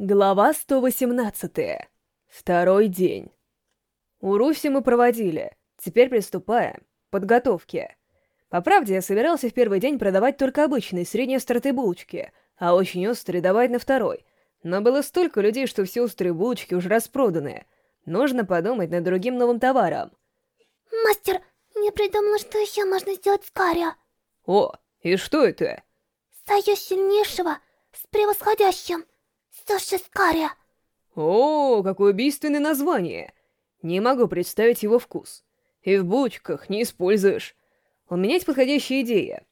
Глава 118. Второй день. У Руси мы проводили. Теперь приступаем. Подготовки. По правде, я собирался в первый день продавать только обычные средние остроты булочки, а очень острые давать на второй. Но было столько людей, что все острые булочки уже распроданы. Нужно подумать над другим новым товаром. Мастер, не придумала, что еще можно сделать с карри. О, и что это? Союз сильнейшего с превосходящим. Суши с карри. О, какое убийственное название! Не могу представить его вкус. И в булочках не используешь. У меня есть подходящая идея.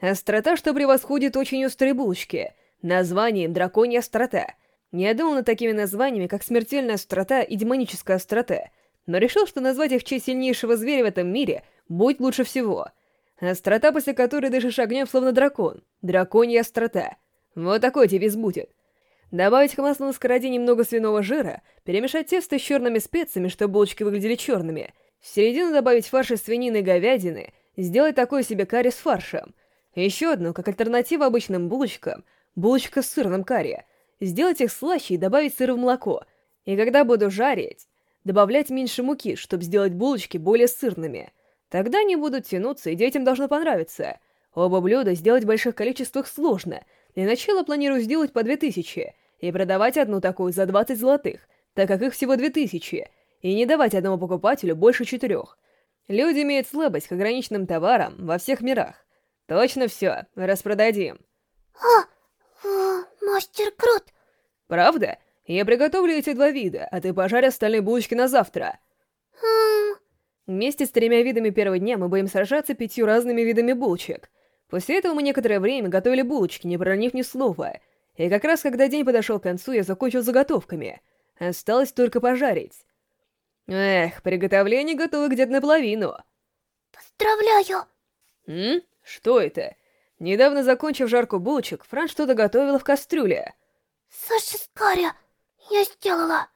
Острота, что превосходит очень острые булочки. Название «Драконья острота». Я думал над такими названиями, как «Смертельная острота» и «Демоническая острота», но решил, что назвать их в честь сильнейшего зверя в этом мире будет лучше всего. Острота, после которой дышишь огнем, словно дракон. Драконья острота. Вот такой девиз будет. Добавить к маслу на сковороде немного свиного жира, перемешать тесто с черными специями, чтобы булочки выглядели черными. В середину добавить фарш из свинины и говядины, сделать такое себе карри с фаршем. Еще одну, как альтернатива обычным булочкам, булочка с сырным карри. Сделать их слаще и добавить сыр в молоко. И когда буду жарить, добавлять меньше муки, чтобы сделать булочки более сырными. Тогда они будут тянуться, и детям должно понравиться. Оба блюда сделать в больших количествах сложно. Для начала планирую сделать по 2000, и продавать одну такую за 20 золотых, так как их всего 2000, и не давать одному покупателю больше четырех. Люди имеют слабость к ограниченным товарам во всех мирах. Точно все, распродадим. О, о, мастер крут. Правда? Я приготовлю эти два вида, а ты пожарь остальные булочки на завтра. Хм... Вместе с тремя видами первого дня мы будем сражаться пятью разными видами булочек. После этого мы некоторое время готовили булочки, не проронив ни слова — и как раз когда день подошел к концу, я закончил заготовками. Осталось только пожарить. Эх, приготовление готово где-то наполовину. Поздравляю! М? Что это? Недавно закончив жарку булочек, Фран что-то готовила в кастрюле. Саши с карри. Я сделала.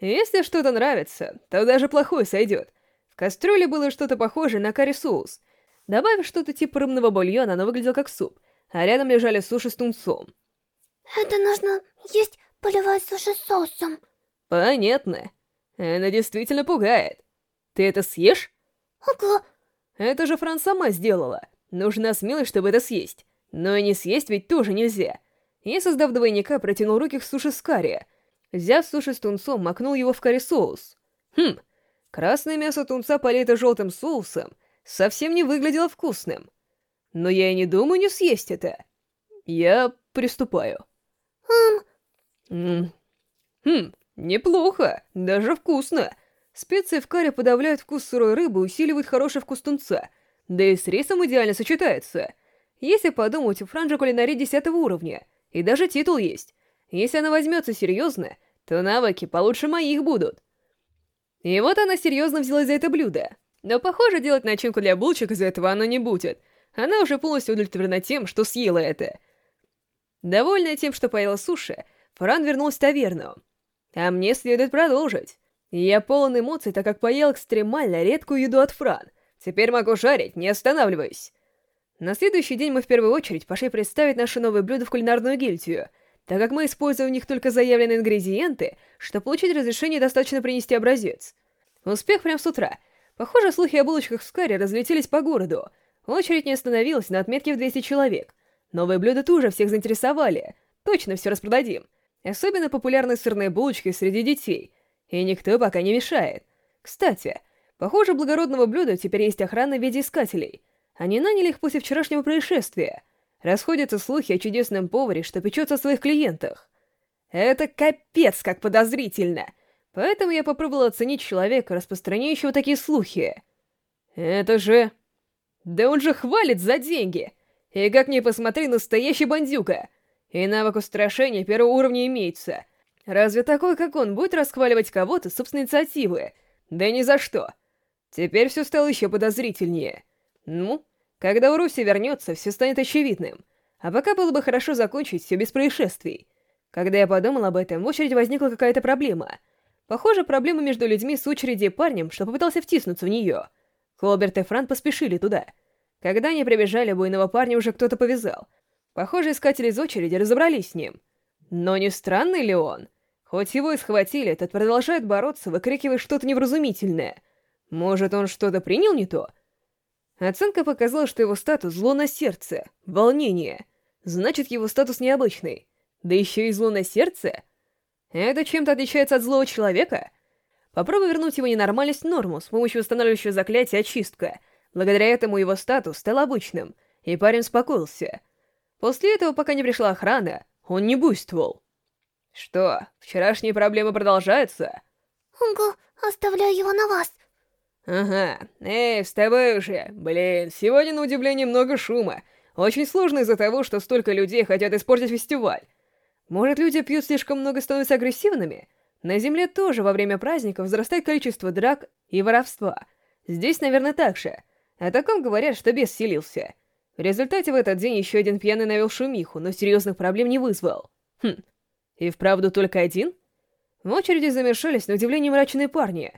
Если что-то нравится, то даже плохое сойдет. В кастрюле было что-то похожее на карри-соус. Добавив что-то типа рыбного бульона, оно выглядело как суп, а рядом лежали суши с тунцом. Это нужно есть поливать суши соусом. Понятно. Она действительно пугает. Ты это съешь? Ого. Это же Фран сама сделала. Нужна смелость, чтобы это съесть. Но и не съесть ведь тоже нельзя. Я, создав двойника, протянул руки к суши с карри. Взяв суши с тунцом, макнул его в карри-соус. Хм, красное мясо тунца, полито желтым соусом, совсем не выглядело вкусным. Но я и не думаю не съесть это. Я приступаю. Хм. Хм, неплохо, даже вкусно. Специи в карри подавляют вкус сырой рыбы и усиливают хороший вкус тунца. Да и с рисом идеально сочетается. Если подумать, у Франжа кулинария 10 уровня, и даже титул есть. Если она возьмется серьезно, то навыки получше моих будут. И вот она серьезно взялась за это блюдо. Но, похоже, делать начинку для булочек из этого она не будет. Она уже полностью удовлетворена тем, что съела это. Довольная тем, что поела суши, Фран вернулся в таверну. А мне следует продолжить. Я полон эмоций, так как поел экстремально редкую еду от Фран. Теперь могу жарить, не останавливаясь. На следующий день мы в первую очередь пошли представить наши новые блюда в кулинарную гильдию, так как мы используем в них только заявленные ингредиенты, чтобы получить разрешение достаточно принести образец. Успех прям с утра. Похоже, слухи о булочках в Скаре разлетелись по городу. Очередь не остановилась на отметке в 200 человек. Новые блюда тоже всех заинтересовали. Точно все распродадим. Особенно популярны сырные булочки среди детей. И никто пока не мешает. Кстати, похоже, благородного блюда теперь есть охрана в виде искателей. Они наняли их после вчерашнего происшествия. Расходятся слухи о чудесном поваре, что печется о своих клиентах. Это капец как подозрительно. Поэтому я попробовал оценить человека, распространяющего такие слухи. Это же... Да он же хвалит за деньги! И как ни посмотри, настоящий бандюка. И навык устрашения первого уровня имеется. Разве такой, как он, будет расхваливать кого-то с собственной инициативы? Да ни за что. Теперь все стало еще подозрительнее. Ну, когда у Руси вернется, все станет очевидным. А пока было бы хорошо закончить все без происшествий. Когда я подумал об этом, в очереди возникла какая-то проблема. Похоже, проблема между людьми с очереди и парнем, что попытался втиснуться в нее. Колберт и Фран поспешили туда — когда они прибежали, буйного парня уже кто-то повязал. Похоже, искатели из очереди разобрались с ним. Но не странный ли он? Хоть его и схватили, тот продолжает бороться, выкрикивая что-то невразумительное. Может, он что-то принял не то? Оценка показала, что его статус зло на сердце, волнение. Значит, его статус необычный. Да еще и зло на сердце? Это чем-то отличается от злого человека? Попробуй вернуть его ненормальность в норму с помощью восстанавливающего заклятия «Очистка». Благодаря этому его статус стал обычным, и парень успокоился. После этого, пока не пришла охрана, он не буйствовал. Что, вчерашние проблемы продолжаются? Ого, оставляю его на вас. Ага, эй, вставай уже. Блин, сегодня на удивление много шума. Очень сложно из-за того, что столько людей хотят испортить фестиваль. Может, люди пьют слишком много и становятся агрессивными? На Земле тоже во время праздников возрастает количество драк и воровства. Здесь, наверное, так же. О таком говорят, что бес селился. В результате в этот день еще один пьяный навел шумиху, но серьезных проблем не вызвал. Хм, и вправду только один? В очереди замешались на удивление мрачные парни.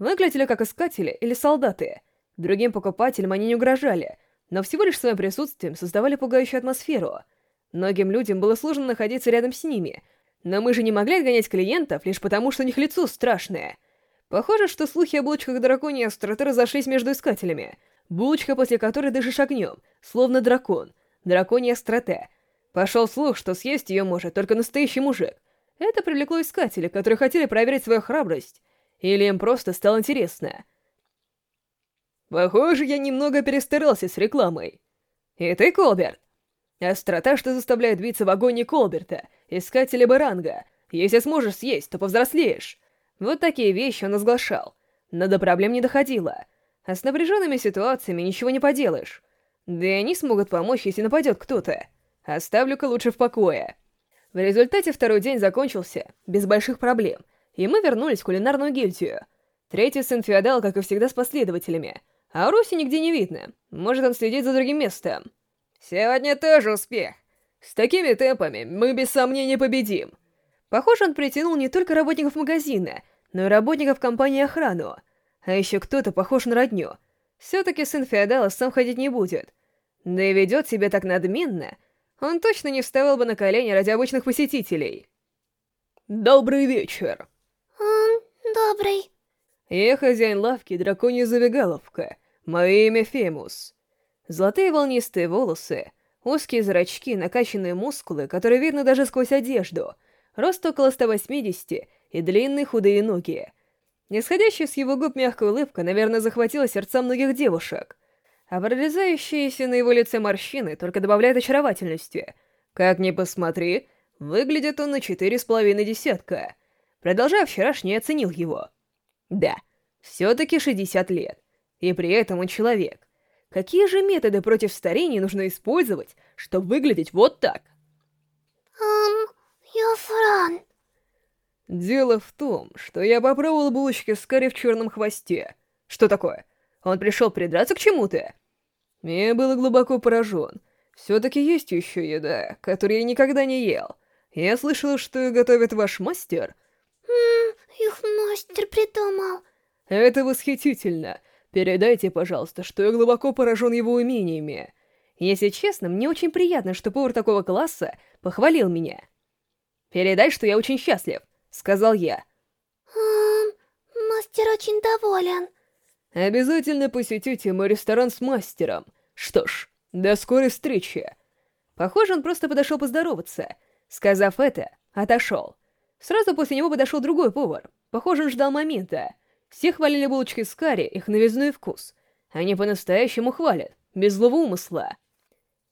Выглядели как искатели или солдаты. Другим покупателям они не угрожали, но всего лишь своим присутствием создавали пугающую атмосферу. Многим людям было сложно находиться рядом с ними, но мы же не могли отгонять клиентов лишь потому, что у них лицо страшное. Похоже, что слухи о булочках драконьей остроты разошлись между искателями. Булочка, после которой дышишь огнем, словно дракон. Драконья острота. Пошел слух, что съесть ее может только настоящий мужик. Это привлекло искателей, которые хотели проверить свою храбрость. Или им просто стало интересно. Похоже, я немного перестарался с рекламой. И ты, Колберт? Острота, что заставляет биться в агоне Колберта, искателя баранга. Если сможешь съесть, то повзрослеешь. Вот такие вещи он разглашал. Но до проблем не доходило. А с напряженными ситуациями ничего не поделаешь. Да и они смогут помочь, если нападет кто-то. Оставлю-ка лучше в покое. В результате второй день закончился без больших проблем, и мы вернулись в кулинарную гильдию. Третий сын Феодал, как и всегда, с последователями. А Руси нигде не видно. Может, он следит за другим местом. Сегодня тоже успех. С такими темпами мы без сомнения победим. Похоже, он притянул не только работников магазина, но и работников компании охрану. А еще кто-то похож на родню. Все-таки сын Феодала сам ходить не будет. Да и ведет себя так надменно, он точно не вставал бы на колени ради обычных посетителей. Добрый вечер. Um, добрый. Я хозяин лавки Драконья Забегаловка. Мое имя Фемус. Золотые волнистые волосы, узкие зрачки, накачанные мускулы, которые видно даже сквозь одежду, рост около 180 и длинные худые ноги. Исходящая с его губ мягкая улыбка, наверное, захватила сердца многих девушек а прорезающиеся на его лице морщины только добавляют очаровательности. Как ни посмотри, выглядит он на четыре с половиной десятка. Продолжая вчерашний, оценил его. Да, все-таки 60 лет. И при этом он человек. Какие же методы против старения нужно использовать, чтобы выглядеть вот так? Эм, я Фран. Дело в том, что я попробовал булочки с карри в черном хвосте. Что такое? Он пришел придраться к чему-то? Я был глубоко поражен. Все-таки есть еще еда, которую я никогда не ел. Я слышал, что ее готовит ваш мастер. Ммм, их мастер придумал. Это восхитительно. Передайте, пожалуйста, что я глубоко поражен его умениями. Если честно, мне очень приятно, что повар такого класса похвалил меня. «Передай, что я очень счастлив», — сказал я. Эм, мастер очень доволен. Обязательно посетите мой ресторан с мастером. Что ж, до скорой встречи. Похоже, он просто подошел поздороваться. Сказав это, отошел. Сразу после него подошел другой повар. Похоже, он ждал момента. Все хвалили булочки с карри, их новизну и вкус. Они по-настоящему хвалят, без злого умысла.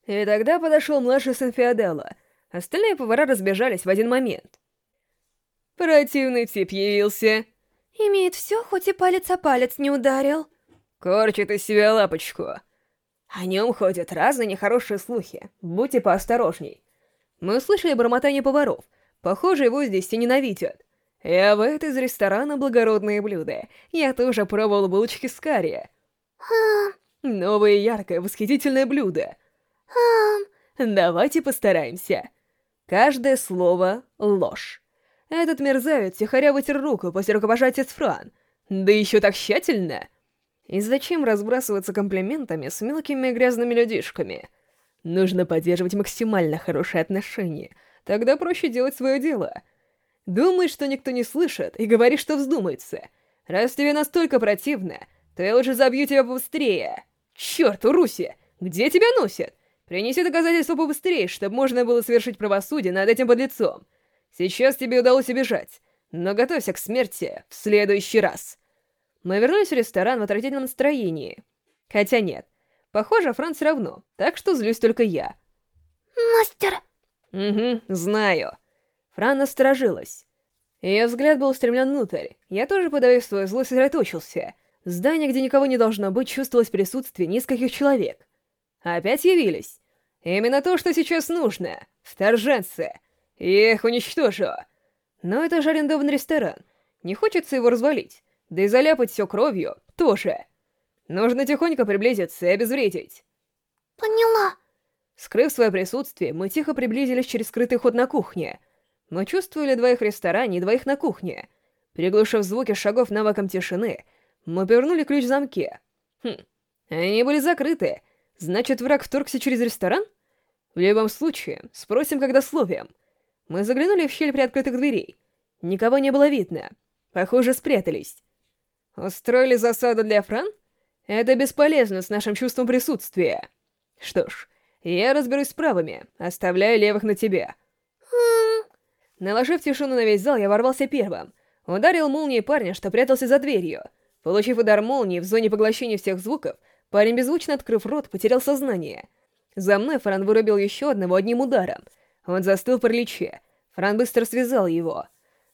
И тогда подошел младший сын Феодала. Остальные повара разбежались в один момент. Противный тип явился. Имеет все, хоть и палец о палец не ударил. Корчит из себя лапочку. О нем ходят разные нехорошие слухи. Будьте поосторожней. Мы услышали бормотание поваров. Похоже, его здесь все ненавидят. Я в это из ресторана благородные блюда. Я тоже пробовал булочки с карри. Хм. Новое яркое, восхитительное блюдо. Хм. Давайте постараемся. Каждое слово — ложь. Этот мерзавец тихоря вытер руку после рукопожатия с Фран. Да еще так тщательно! И зачем разбрасываться комплиментами с мелкими грязными людишками? Нужно поддерживать максимально хорошие отношения. Тогда проще делать свое дело. Думаешь, что никто не слышит, и говоришь, что вздумается. Раз тебе настолько противно, то я лучше забью тебя побыстрее. Черт, Руси, где тебя носят? Принеси доказательства побыстрее, чтобы можно было совершить правосудие над этим подлецом. Сейчас тебе удалось убежать, но готовься к смерти в следующий раз. Мы вернулись в ресторан в отвратительном настроении. Хотя нет, похоже, Франц равно, так что злюсь только я. Мастер! Угу, знаю. Фран насторожилась. Ее взгляд был устремлен внутрь. Я тоже, подавив свою злость, сосредоточился. Здание, где никого не должно быть, чувствовалось присутствие нескольких человек. Опять явились. Именно то, что сейчас нужно. Вторженцы. Я их уничтожу. Но это же арендованный ресторан. Не хочется его развалить. Да и заляпать все кровью тоже. Нужно тихонько приблизиться и обезвредить. Поняла. Скрыв свое присутствие, мы тихо приблизились через скрытый ход на кухне. Мы чувствовали двоих в ресторане и двоих на кухне. Приглушив звуки шагов навыком тишины, мы повернули ключ в замке. Хм, они были закрыты. Значит, враг вторгся через ресторан? В любом случае, спросим, когда словим. Мы заглянули в щель приоткрытых дверей. Никого не было видно. Похоже, спрятались. Устроили засаду для Фран? Это бесполезно с нашим чувством присутствия. Что ж, я разберусь с правыми, оставляю левых на тебя. Наложив тишину на весь зал, я ворвался первым. Ударил молнией парня, что прятался за дверью. Получив удар молнии в зоне поглощения всех звуков, парень, беззвучно открыв рот, потерял сознание. За мной Фран вырубил еще одного одним ударом. Он застыл в параличе. Фран быстро связал его.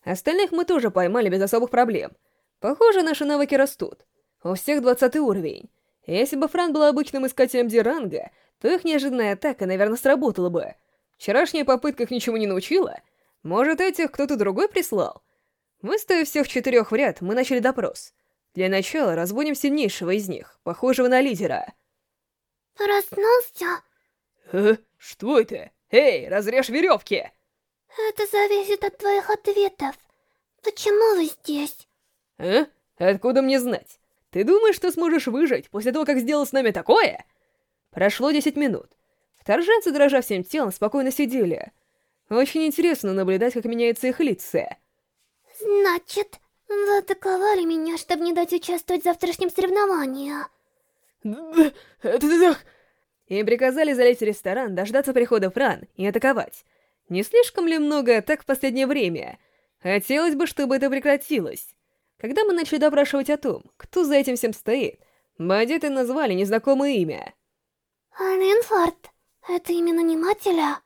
Остальных мы тоже поймали без особых проблем. Похоже, наши навыки растут. У всех 20 уровень. Если бы Фран был обычным искателем Диранга, то их неожиданная атака, наверное, сработала бы. Вчерашняя попытка их ничему не научила — может, этих кто-то другой прислал? Выставив всех четырех в ряд, мы начали допрос. Для начала разбудим сильнейшего из них, похожего на лидера. Проснулся? Э, что это? Эй, разрежь веревки! Это зависит от твоих ответов. Почему вы здесь? А? Откуда мне знать? Ты думаешь, что сможешь выжить после того, как сделал с нами такое? Прошло десять минут. Вторженцы, дрожа всем телом, спокойно сидели. Очень интересно наблюдать, как меняются их лица. Значит, вы атаковали меня, чтобы не дать участвовать в завтрашнем соревновании. Им приказали залезть в ресторан, дождаться прихода Фран и атаковать. Не слишком ли много атак в последнее время? Хотелось бы, чтобы это прекратилось. Когда мы начали допрашивать о том, кто за этим всем стоит, бандиты назвали незнакомое имя. Ринфорд, это имя нанимателя?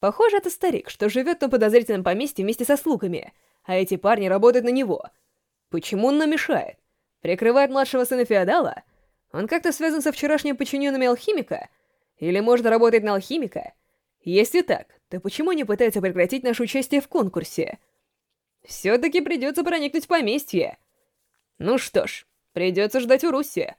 Похоже, это старик, что живет на подозрительном поместье вместе со слугами, а эти парни работают на него. Почему он нам мешает? Прикрывает младшего сына феодала? Он как-то связан со вчерашними подчиненными алхимика? Или, может, работает на алхимика? Если так, то почему не пытается прекратить наше участие в конкурсе? Все-таки придется проникнуть в поместье. Ну что ж, придется ждать у Руси.